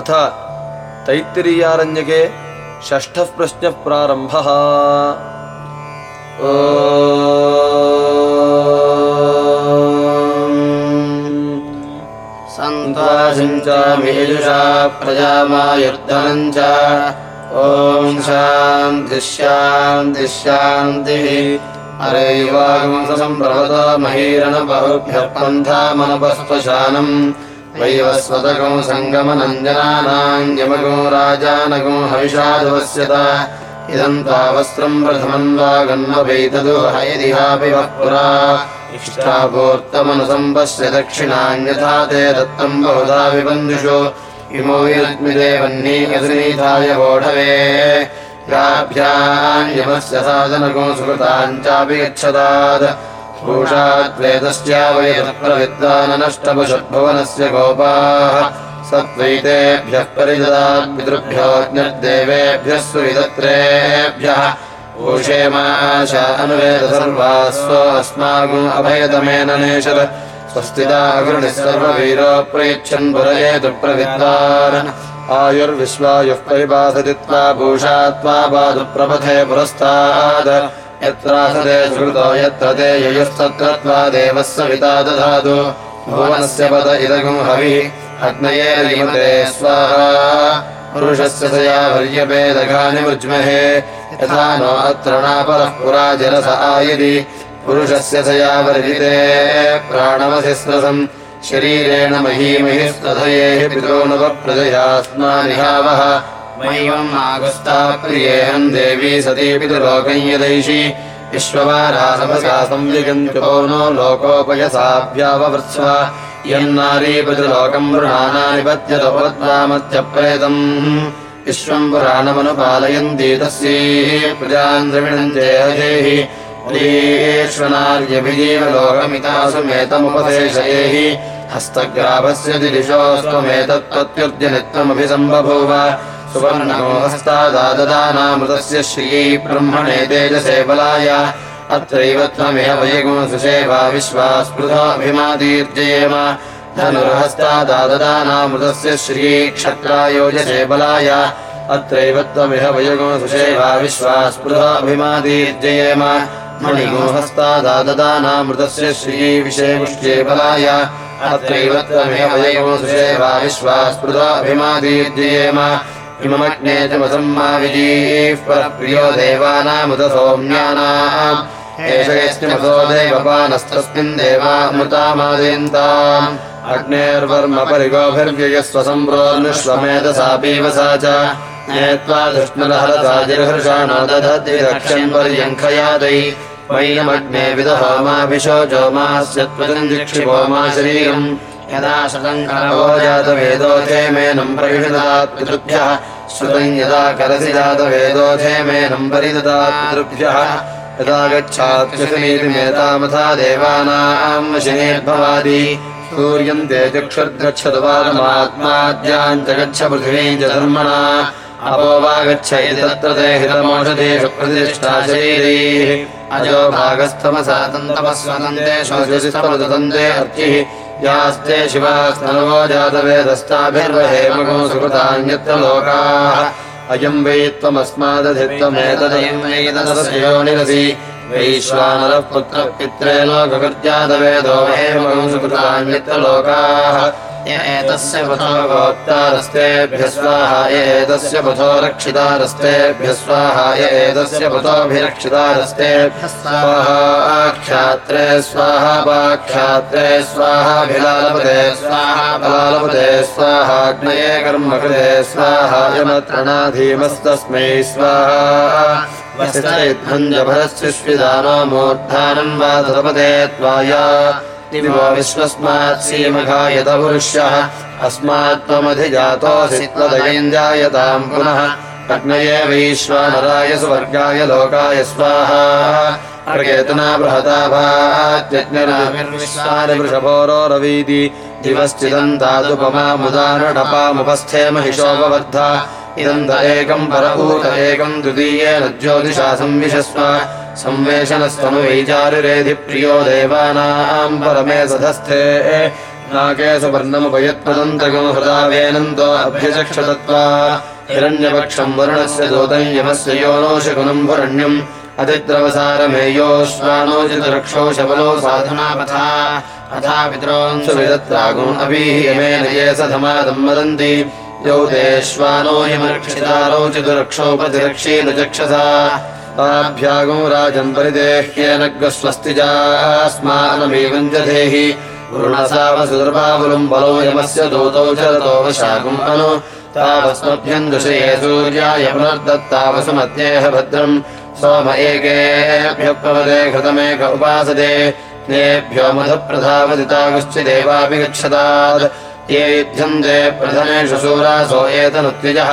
अथ तैत्तिरीयारण्यके षष्ठः प्रश्नः प्रारम्भः। च मेजुषा प्रजामायुर्धनम् च ॐ महीरणबहुभ्यः पन्थामनपस्पशानम् यमगो राजानगो हविषादवस्यत। इदम् तावस्त्रम् प्रथमम् वा दक्षिणान्यथा ते दत्तम् बहुधा विबन्धुषु। इमो असनीधाय वोढवे याभ्याम् यमस्य साधनको सुकृताम् चापि गच्छतात् भूषाद्वेदस्यावयप्रविद्वाननष्टपशुभुवनस्य गोपाः स त्वैतेभ्यः परिददात् पितृभ्यो ज्ञर्देवेभ्यः सुविदत्रेभ्यः ऊषेमाशा अनुवेद सर्वास्वो अस्माकम् अभयतमेन नेशत् स्वस्तिता अग्रणिः सर्ववीरो प्रयच्छन् पुरयेतु प्रविद्वान्। आयुर्विश्वायुः परिबाधति त्वा भूषा त्वा बाधु प्रपथे पुरस्तात् यत्रासते सुकृतो यत्र ते ययुस्तत्र त्वा देवः दधातु भुवनस्य पद इदगुम् हविः अग्नये स्वाहा। पुरुषस्य यथा नो अत्र नापरः पुरा पुरुषस्य सया वर्जिते शरीरेण पितॄनुपप्रजयास्मानिहावः प्रियेहम् देवी सती पितुलोकम् यदैषि। विश्ववारासमसा संविगन्त्यो नो लोकोपयसाभ्याववृत्स्व। यन्नारी पितृलोकम् मृणानानि पत्यतोपद्वामत्यप्रेतम् विश्वम् पुराणमनुपालयन्ति तस्यै अजेहि ीश्वनार्यभिजीवलोकमितासु मेतमुपदेशयेहि हस्तग्राभस्य सुवर्णगोहस्तादाददानामृतस्य श्रियै ब्रह्मणे तेजसे बलाय अत्रैव त्वमेव यगुंसुषेवा विश्वास्पृधाभिमादीर्जयेम धनुर्हस्तादाददानामृतस्य श्रियै क्षत्रायोजसे बलाय अत्रैव त्वमिह वयुगुंसुषेवा विश्वास्पृधाभिमादीर्जयेम मणिगोहस्तादाददानामृतस्य श्रियै विषेमुष्ये बलाय अत्रैव त्वमेव वयुगुंसुषेवा विश्वास्पृधाभिमादीर्जयेम इममग्ने च मसम्मा विजीः परप्रियो देवानामुत सौम्यानाम् एष यस्मिमसो देवपानस्तस्मिन् देवामृतामादयन्ताम्। अग्नेर्वर्म परिगोभिर्व्ययस्व सम्प्रोन्विश्वमेधसापीव सा च। नेत्वा धृष्णुरहरसाजिर्हर्षाणो दधति रक्षन् पर्यङ्खयादै वैनमग्ने विदहोमाभिशोचो मास्य त्वजम् जिक्षिपो मा शरीरम् यदा श्रुतम् यदा करसि जातवेदोऽथे मेनम् परिददात् पितृभ्यः। यदा गच्छात्युषनीति मेतामथा देवानाम् वशिनेर्भवादि सूर्यम् ते चक्षुर्गच्छतु पादमात्माद्याम् च गच्छ पृथिवीम् च धर्मणा। अपो वा गच्छ तत्र ते शरीरैः। अजो भागस्तमसा तन्तमस्वदन्ते शोषिस्तमदन्ते अर्चिः यास्ते शिवास्तनवो जातवेदस्ताभिर्वहेमगो सुकृतान्यत्र लोकाः अयम् वै त्वमस्मादधित्वमेतदयम् वै योनिरसि वैश्वानरः पुत्रः पित्रे लोककृत्यादवेदो हेमगो सुकृतान्यत्र लोकाः एतस्य पथो गोप्तारस्तेभ्य स्वाहा एतस्य पथो रक्षितारस्तेभ्य स्वाहा एतस्य पथोऽभिरक्षितारस्तेभ्यः स्वाहा आख्यात्रे स्वाहा पाख्यात्रे स्वाहाभिलालपदे स्वाहा बलालपदे स्वाहाग्नये कर्मकृते स्वाहा यमत्रणाधीमस्तस्मै स्वाहा वसितभञ्जभरस्विदानो मूर्धानम् वा त्वाया दिवो विश्वस्मात् सीमघायत पुरुष्यः अस्मात्त्वमधिजातोऽसि त्वदयम् जायताम् पुनः। अग्नये वैश्वानराय सुवर्गाय लोकाय स्वाहा। अर्गेतना बृहता भात्यज्ञनाभिर्विश्वानि वृषभोरो रवीति दिवश्चिदम् तादुपमा मुदानुडपामुपस्थे महिषोपवर्धा इदम् एकम् परभूत एकम् द्वितीयेन ज्योतिषा संविशस्व संवेशनस्तनु वैचारिरेधि प्रियो देवानाम् परमे सधस्थे नाके सुवर्णमुपयत्पदन्तगो हृदावेनन्तो अभ्यचक्षतत्वा। हिरण्यपक्षम् वरुणस्य दूतम् यमस्य योनोषकुलम् भुरण्यम्। अतिद्रवसारमेयोश्वानोचितरक्षो शबलो साधनापथा। अथा सुविदत्रागुम् अपीः यमेन ये स धमादम् वदन्ति। यौ देश्वानो ह्यमर्क्षितारोचितरक्षोपतिरक्षेन चक्षसा ताभ्यागो राजन् परिदेह्येन स्वस्तिजास्मानमेवम् च देहि वरुणसावसुदर्भावुलम् बलो यमस्य दूतौ चरतो वशाकुम् अनु। तावस्मभ्यम् दृशये सूर्याय पुनर्दत्तावसुमत्येह भद्रम्। सोम एकेभ्यः पवदे घृतमेक उपासते तेभ्यो मधुप्रधावदितागुश्चिदेवापि गच्छतात् ये युध्यन्ते प्रथमेषु शूरासो एतनुत्विजः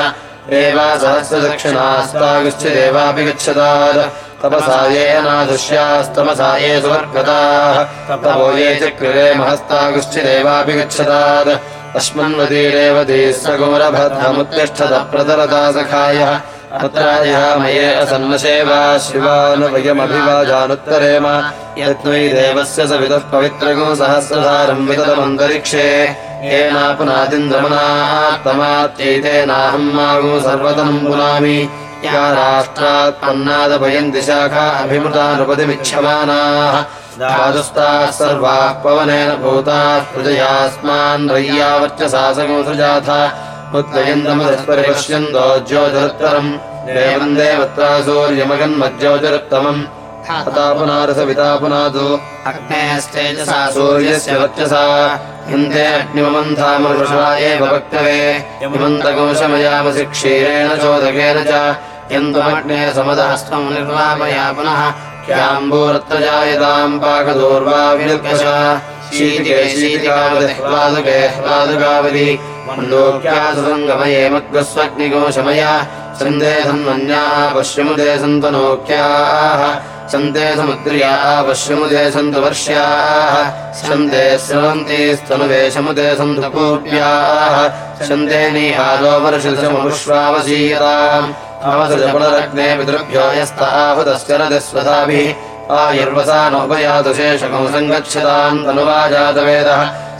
गच्छतात् तपसा ये नादुष्यास्तमसा ये सुवर्गताः। तपो ये चक्रिरे महस्तागुश्चिदेवापि गच्छतात् अस्मन्वतीरेव सगौरभद्रमुत्तिष्ठत प्रतरता सखायः अत्रायामये असन्नसेवा शिवानुवयमभिवाजानुत्तरेम। यत्नै देवस्य सवितः पवित्रगो सहस्रधारम् विततमन्तरिक्षे। येनापुनादिन्द्रमनात्तमात्यैतेनाहम् मागो सर्वतनम् पुनामि। या राष्ट्रात्पन्नादपयन्ति शाखा अभिमृतानुपतिमिच्छमानाः। धातुस्ताः सर्वाः पवनेन भूताः प्रजयास्मान् सगोसृजाथ उद्वयन्तमदस्परिपश्यन्तो ज्योतिरुत्तरम्। देवम् देवत्रा सूर्यमगन्मज्योतिरुत्तमम् हतापुनारसविता पुनादो अग्नेस्तेजसा सूर्यस्य वर्चसा हिन्दे अग्निमन्थामरुषा एव वक्तवे। यमन्तकोशमयामसि क्षीरेण चोदकेन च। यन्तमग्ने समदहस्तम् निर्वापया पुनः क्याम्बूरत्रजायताम् पाकदूर्वा विनिर्गशा शीतिके शीतिकावदे ह्लादुकावदि मण्डोक्यासुसङ्गमये मद्गस्वग्निकोशमया सन्दे सन्मन्याः पश्यमुदे सन्ते समुद्र्याः पश्यमुदे सन्तु वर्ष्याः। सन्ते स्रवन्ति स्तनुवेशमुदे सन्तु कूप्याः सन्ते निहारो वर्षसमुश्वावशीयताम् अवसृजपुनरग्ने पितृभ्यो यस्ताहुतस्य रजस्वधाभिः। आयुर्वसा नोपयातु शेषकौ सङ्गच्छताम् तनुवाजातवेदः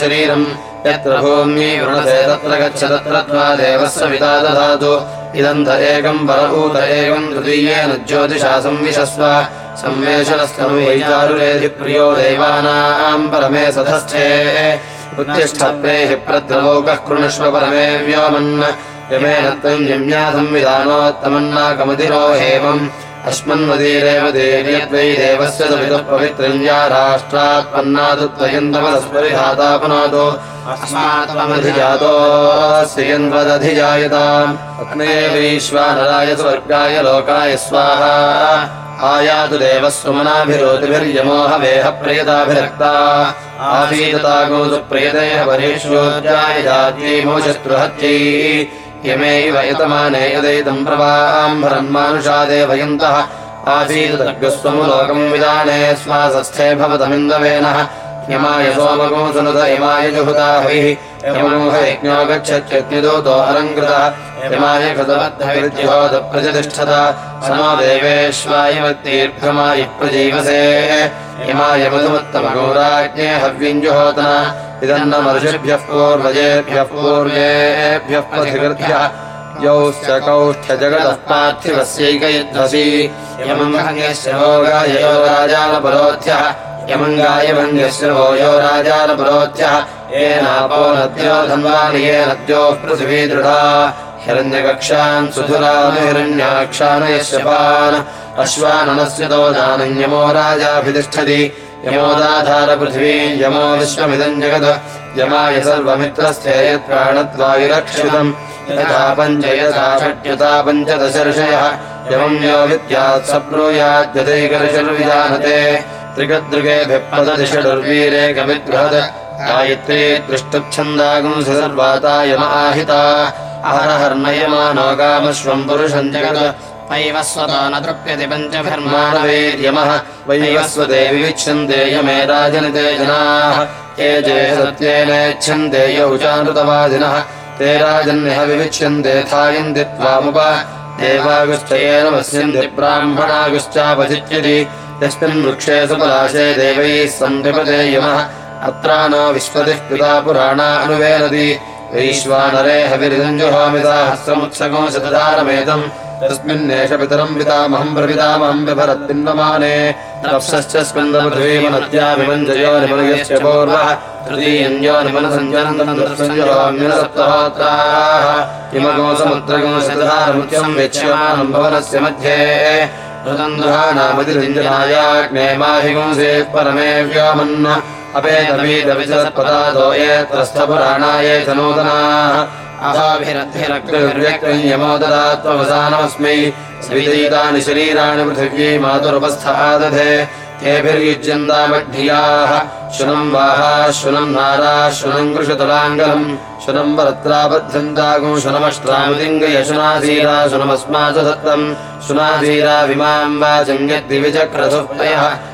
शरीरम् यत्र भूम्यै वृणते तत्र गच्छ तत्र त्वा देवस्य पिता ददातु इदन्त एकम् परभूत एकम् तृतीयेन ज्योतिषा संविशस्व संवेशनस्तनुवैचारुरेधि प्रियो देवानाम् परमे कृणुष्व परमे व्योमन्। यमेन त्वम् यम्या संविधानोत्तमन्नाकमतिरो हेमम् अस्मन्वदीरेव देर्यद्वै देवस्य सवितः पवित्रञ्जा अस्मात्मधिजातोऽस्यन्वदधिजायताम् अग्नेवैश्वानराय स्वर्गाय लोकाय स्वाहा। आयातु देवस्वमनाभिरोतिभिर्यमोहवेह प्रियताभिरक्ता आसीदतागोतु प्रियते हरेश्वोद्याय जात्यै मोचत्रुहत्यै यमेव यतमाने यदैतम् प्रवाम्भरन्मानुषादेव यन्तः आसीदतर्गस्वमुलोकम् विदाने स्वासस्थे भवतमिन्दवेनः यमाय सोमगो सुनुत यमाय कृतवद्धविर्जिहोत प्रजतिष्ठत प्रजीवसे। यमाय मधुमत्तमगोराज्ञे हव्यञ्जुहोतन इदन्न मर्षिभ्यः पूर्वजेभ्यः पूर्वेभ्यः प्रतिकृभ्यः यौश्च कौष्ठ्यजगतः यमम् भङ्गश्रवोगाय यो राजानपरोध्यः यमङ्गाय भङ्गश्रवो यो राजानपरोध्यः येनापो नद्यो धन्वानि ये नद्योः पृथिवी दृढा। हिरण्यकक्षान् सुधुरान् हिरण्याक्षानयश्यपान् अश्वाननस्य तो दानयमो राजाभितिष्ठति यमोदाधार पृथिवी यमो विश्वमिदम् जगत् यमाय सर्वमित्रस्य यत्प्राणत्वायुरक्षितम् यथा पञ्च यथा षट्यथा पञ्चदशर्षयः। यमम् यो विद्यात् सब्रूयाद्यदैकर्षर्विजानते त्रिगदृगेभिः पदधिषडुर्वीरे कविद्बृहत् गायत्री दृष्टच्छन्दागुंसि सर्वाता यम आहिता। अहरहर्नयमानो कामश्वम् पुरुषम् जगत् वैवस्वतो न तृप्यति मानवेर्यमः वैवस्वते विविच्छन्ते यमे राजनिते जनाः। ये जे सत्येनेच्छन्ते यौचानृतवादिनः। ते राजन्यः विविच्यन्ते थायन्ति त्वामुप। देवागुश्चयेन वस्यन्ति ब्राह्मणागुश्चापचित्यति। यस्मिन् वृक्षे सुपलाशे देवैः सन्निपते यमः। अत्रा नो विश्वतिः पिता पुराणा अनुवेदति। वैश्वानरे हविर्जुहोमिताहस्रमुत्सगो शतधारमेतम् तस्मिन्नेष पितरम् पितामहम् प्रपितामहम् बिभरत्पिन्वमाने तप्सश्च स्कन्दपृथ्वीमनत्या विमञ्जयो पूर्वः तृतीयञ्जो किमगो वेक्ष्यमानम् भवनस्य मध्ये ृतन्द्रहाणामतिरञ्जनायाग्नेमाहिगुंसे परमे ये च नूतनाः अहाभिरद्भिरक्तिर्व्यक्तियमो ददात्ववसानमस्मै सविदयितानि शरीराणि पृथिवी मातुरुपस्थादधे तेभिर्युज्यन्तामढ्याः शुनम् वाहा शुनम् नारा शुनम् कृषतुलाङ्गलम् शुनम् वरत्राबध्यन्तागो शुनमष्ट्रामलिङ्गयशुनाधीरा शुनमस्मात् दत्तम् शुनाधीरा विमाम् वाचम् यद्दिविचक्रसुःपयः तेन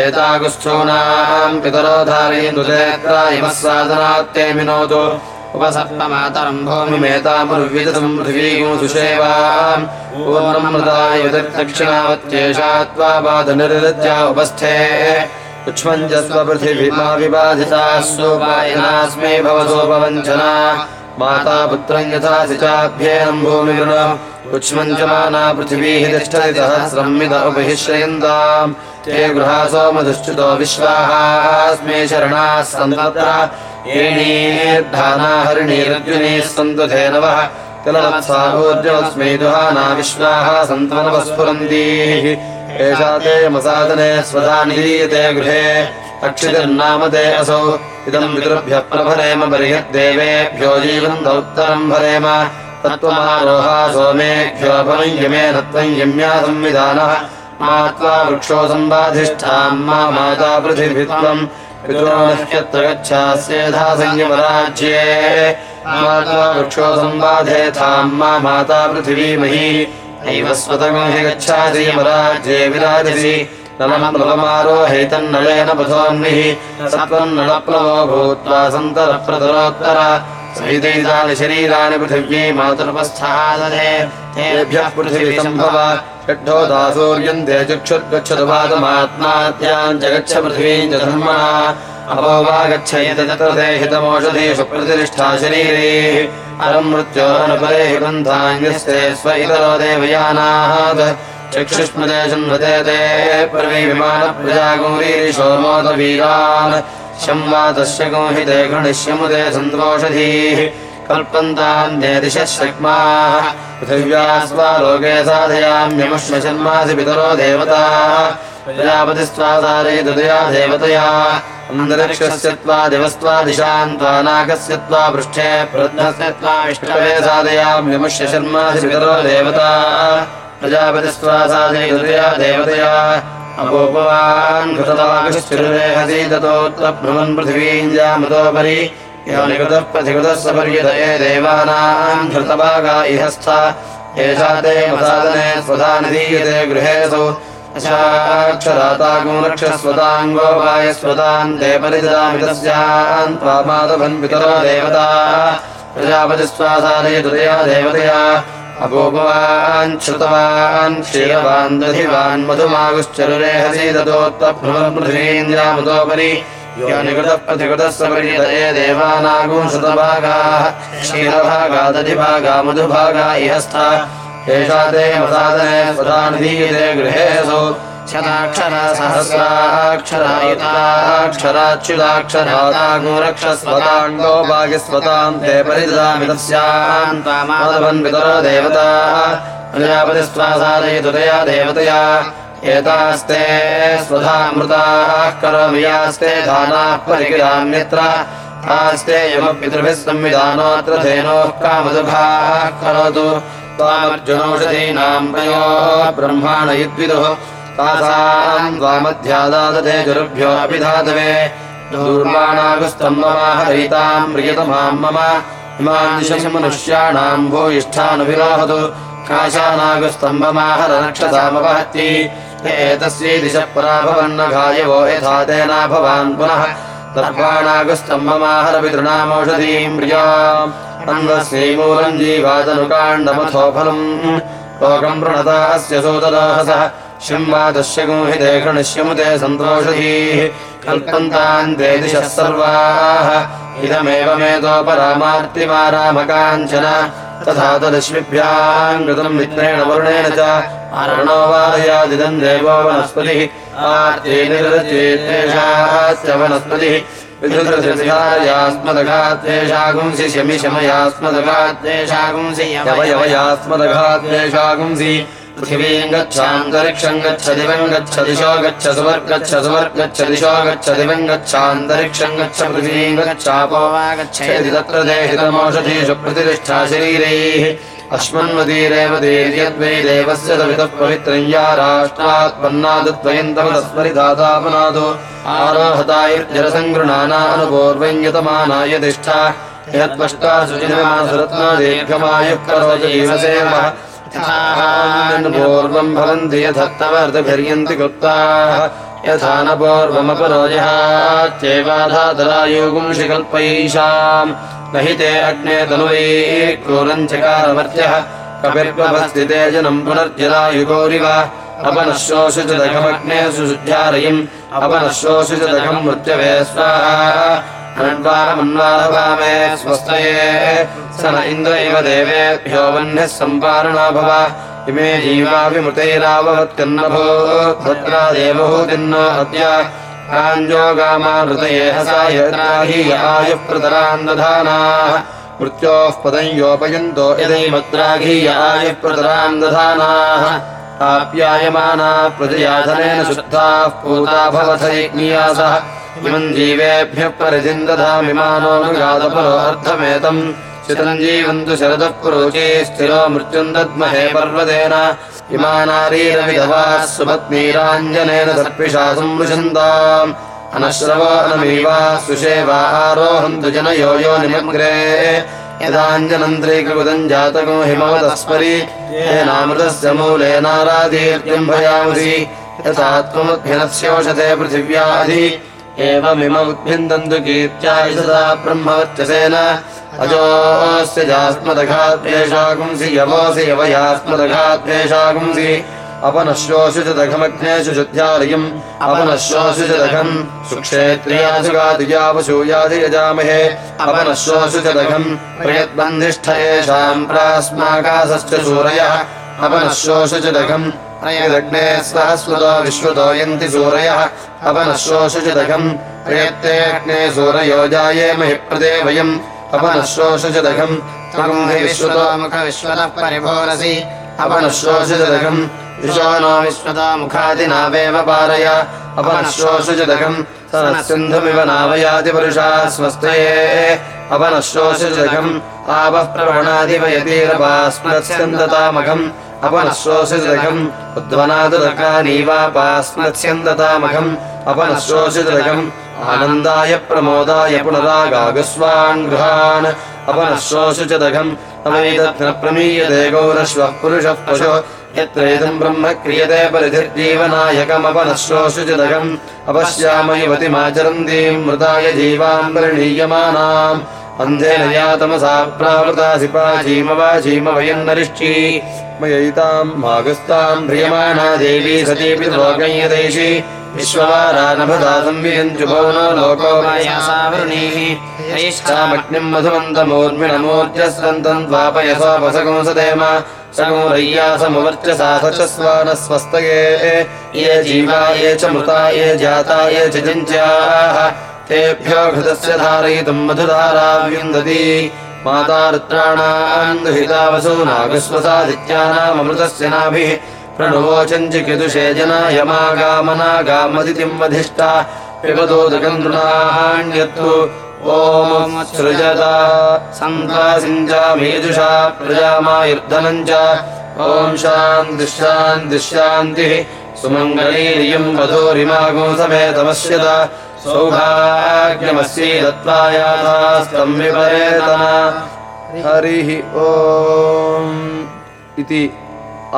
एतागुस्थूनाम् पितरो धारयन्तुतेत्रा इमः साधनात्ते मिनोतु उपसप्तमातरम् भूमिमेतामुर्विदसम् पृथिवीगुषेवाम् पूर्णमृतायुधिर्दक्षिणावत्येषा त्वा बाधनिर्दत्या उपस्थे। उक्ष्मञ्जस्व पृथिवीमा विबाधिताः सोपायिनास्मै भवसोपवञ्चना माता पुत्रम् यथा सिचाभ्येनम् भूमिवृण उक्ष्मम् च माना पृथिवीः तिष्ठति सहस्रम् मिद उपहिश्रयन्ताम्। ते गृहासो विश्वाहास्मे शरणाः सन्तत्र। येणीर्धाना हरिणीरर्जुनीः सन्तु धेनवः तिलवत्साहूर्जवस्मै दुहाना विश्वाः सन्त्वनवः स्फुरन्तीः एषा ते यमसादने स्वधा निधीयते गृहे अक्षितिर्नाम ते असौ इदम् पितृभ्यः प्रभरेम बर्ह्यद्देवेभ्यो जीवन्तौ उत्तरम् भरेम। तत्त्वमारोहा सोमेभ्यो भवम् यमेन त्वम् यम्या संविधानः। मा त्वा वृक्षो सम्बाधिष्ठाम् मा माता पृथिवित्वम् पितॄणह्यत्र गच्छास्येधा संयमराज्ये। मा त्वा वृक्षो सम्बाधेथाम् मा माता पृथिवीमही। नैव स्वतगो हि गच्छासि यमराज्ये विराजसि। नलमप्लवमारोहैतन्नलेन पथोन्निः सत्त्वम् नलप्लवो भूत्वा सन्तरप्रतरोत्तर सहितैतानि शरीराणि पृथिव्यै मातुरुपस्थादधे तेभ्यः पृथिवी सम्भव। षड्ढो दासूर्यम् ते चक्षुर्गच्छतु पादमात्मात्याम् च धर्मणा। अपो वा गच्छयति तत्र ते हितमोषधीषु प्रतिष्ठा शरीरे। अरम् मृत्योरनुपरे हि बन्धान्यस्ते स्व इतरो देवयानात् गृणिष्यमुदे सन्तोषधीः। कल्पन्तान्ये दिशः शक्माः। पृथिव्यास्वा लोके साधयाम्यमुष्म शर्मासि पितरो देवताः देवतया। अन्तरिक्षस्य त्वा दिवस्त्वा दिशान् त्वा नागस्य त्वा पृष्ठे प्रध्नस्य त्वा विष्णवे साधयाम्यमुष्य शर्मासि पितरो देवताः प्रजापतिस्त्वा साधयितया देवतया। अपोपवान् घृतवागश्चिरुरेहसि ततोऽत्र भ्रमन् पृथिवीम् जामतोपरि। यो निकृतः प्रतिकृतः सपर्यतये देवानाम् घृतभागा इहस्था। एषा ते मसादने स्वधा निधीयते गृहेषु अशाक्षरातागो रक्षस्वताङ्गो वायस्वतान् ते परिददामि तस्यान् त्वामादभन् पितरो देवता। प्रजापतिस्वासादयतु तया देवतया अपोपवान् श्रुतवान् क्षीरवान् दधिवान् मधुमागुश्चरुरेहसि ततोत्तभ्रमन् पृथिवीन्द्रामतोपरि यो निकृतः प्रतिकृतः सपरिचित ये देवानागुंशतभागाः क्षीरभागादधिभागा मधुभागा इहस्था। एषा ते मसादने स्वधा निधीयते गृहेषु शताक्षरा सहस्राक्षरायुताक्षराच्युताक्षराताङ्गो भाग्यस्वताम् ते परिददामि तस्याम् त्वामादवन् पितरो देवता। प्रजापतिस्त्वा साधयतु तया देवतया। एतास्ते स्वधामृताः करोमि यास्ते दानाः परिकिराम्यत्र। आस्ते यमपितृभिः संविधानोऽत्र धेनोः कामदुःखाः करोतु। त्वामर्जुनौषधीनाम् प्रयो ब्रह्माणयुद्विदुः तासाम् त्वामध्यादादते गुरुभ्यो अपि धातवे दूर्वाणागुस्तम्भमाहरयिताम् प्रियतमाम् मम। इमान् दिशम् मनुष्याणाम् भूयिष्ठानुविरोहतु काशानागुस्तम्भमाहर नक्षतामवहत्यै एतस्यै दिशः परा भवन्नघायवो यथा तेना भवान् पुनः दर्भाणागुस्तम्भमाहर पितॄणामौषधीम् प्रियाम् अन्वस्यैमूलम् जीवादनुकाण्डमथो फलम्। लोकम् प्रणता अस्य सोददाहसः शम्वादस्य गुंहिते कृणश्यमुते सन्तोषधीः कल्पन्तान् ते दिशः सर्वाः। इदमेवमेतोपरामार्तिमारामकाञ्चन तथा तदश्विभ्याम् कृतम् मित्रेण वरुणेन च अरणो वारयादिदम् देवो वनस्पतिः। आर्तेनिरचेतेषाश्च वनस्पतिः। विधृतृतिहारयास्मदघात्वेषागुंसि शमि शमयास्मदघात्वेषागुंसि यवयवयास्मदघात्वेषागुंसि पृथिवीम् गच्छान्तरिक्षम् गच्छ दिवम् गच्छ दिशो गच्छ सुवर्गच्छ सुवर्गच्छ दिशो गच्छ दिवम् गच्छान्तरिक्षम् गच्छ पृथिवीम् गच्छापो वा गच्छेति तत्र देहितमौषधीषु प्रतिष्ठा शरीरैः अस्मन्वतीरेव दीर्यद्वै देवस्य सवितः पवित्रम् या राष्ट्रात्पन्नादुद्वयन्तमतस्मरिधातापनादो आरोहतायुर्जरसङ्गृणानानुपूर्वम् यतिष्ठा यत्पष्टा सुचिनमासरत्ना दीर्घमायुः करोति जीवसेवः पूर्वम् भवन्ति यथत्तवर्तभिर्यन्ति कृप्ताः। यथा न पूर्वमपरोजहात्येवाधातरायुगुंषि कल्पयीषाम् न हि ते अग्ने तनुवै क्रूरम् चकारमर्त्यः कपिर्भवस्थिते जनम् पुनर्जलायुगोरिव अपनश्योषु च दघमग्ने सुशुद्ध्यारयिम् अपनश्योषु च दघम् मृत्यवे स्वाहा स्वस्तये। स न इन्द्र इव देवेभ्यो वह्निः सम्पारणा भव इमे भद्रा देवहूतिन्नो अद्य। काञ्जोगामानृतये हसायत्राहि आयुः प्रतरान् दधानाः। मृत्योः पदम् योपयन्तो यदैमद्राघीय आयुः प्रतरान् दधानाः। आप्यायमाना प्रजयाधनेन शुद्धाः पूता भवथैज्ञियासः इमम् जीवेभ्यः परिधिम् दधामि मानोऽनुगादपरो अर्धमेतम् चितम् जीवन्तु शरदः पुरोचे स्थिरो मृत्युम् दद्महे पर्वतेन। इमानारीरविधवाः सुपत्नीराञ्जनेन अनश्रवो अनमीवा सुषेवा आरोहन्तु जनयो यो निमग्रे। यदाञ्जनन्त्रीकृतम् जातको भयामसि यथा त्वमुद्भिनस्योषधे पृथिव्याधि एवमिम उद्भिन्दन्तु कीर्त्या जास्मदघाद्वेषागुंसि यवोऽसि यवयास्मदघाद्वेषागुंसि अपनश्योऽसु च दघमग्नेषु शुद्ध्यालयम् अपनश्योऽसु च दघम्। सुक्षेत्रियासु गादियावशूयादि यजामहे अपनश्योऽसु च दघम्। प्रयद्बन्धिष्ठ येषाम् प्रास्माकाशश्च सूरयः अपनश्योऽसु च दघम्। प्रयदग्ने सहस्वतो विश्वतो यन्ति सूरयः अपनश्योऽसु च दघम् प्रयत्ते अग्ने सूरयो जायेमहि प्रदे वयम् अपनश्योऽसु च दघम् त्वम् हि विश्वतो मुख विश्वतः परिभोरसि। अपनश्योऽसु च दघम् विशो नो विश्वतो मुखादिनावेव पारय। अपनश्योऽसु च दघम् स नः सिन्धुमिव नावयाति पुरुषा स्वस्तये अपनश्योऽसु च दघम् आवः प्रवणादिव अपनश्योऽसु च दघम् आनन्दाय प्रमोदाय पुनरागागुस्वान् गृहान्। अपनश्योऽसु च दघम् अवैदत्न प्रमीयते गौरश्वः पुरुषः पशो। यत्र इदम् ब्रह्म क्रियते परिधिर्जीवनायकमपनश्योऽसु च दघम् अपश्याम युवतिमाचरन्तीम् मृताय जीवाम् परिणीयमानाम्। अन्धेन या तमसा प्रावृतासि पाचीमवाचीम वयन्नरिष्ठी मयैताम् मागस्ताम् प्रियमाणा देवी सतीपि लोकय्यदेशि विश्ववारानभदा संवियञ्जुभो नो लोको वृणीः यैश्चामग्निम् मधुमन्तमूर्मिणमूर्त्यस्वन्तम् द्वापयसोपसगुंसदेम सगुरय्यासमुवर्चसा सचस्वानः स्वस्तये। ये जीवा ये च मृता ये जाता ये च चिञ्च्याः तेभ्यो घृतस्य धारयितुम् मधुधाराव्युन्दति माता रुद्राणाम् दुहिता वसूनागस्वसादित्यानामृतस्य नाभिः प्रणुवोचञ्चिकिदुषे जनायमागामनागामदितिम् वधिष्ठा पिबदोदकम् नृणाहाण्यत्तु ॐ सृजता। सन्तासिञ्जामीजुषा प्रजामायुर्धनम् च ॐ शान्तिश्शान्तिश्शान्तिः सुमङ्गलीरियम् वधूरिमागो समेतमस्यत सौभाग्यमस्यै दत्त्वायास्तम् विपरेतना। हरिः ॐ इति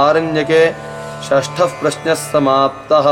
आरण्यके षष्ठः प्रश्नः समाप्तः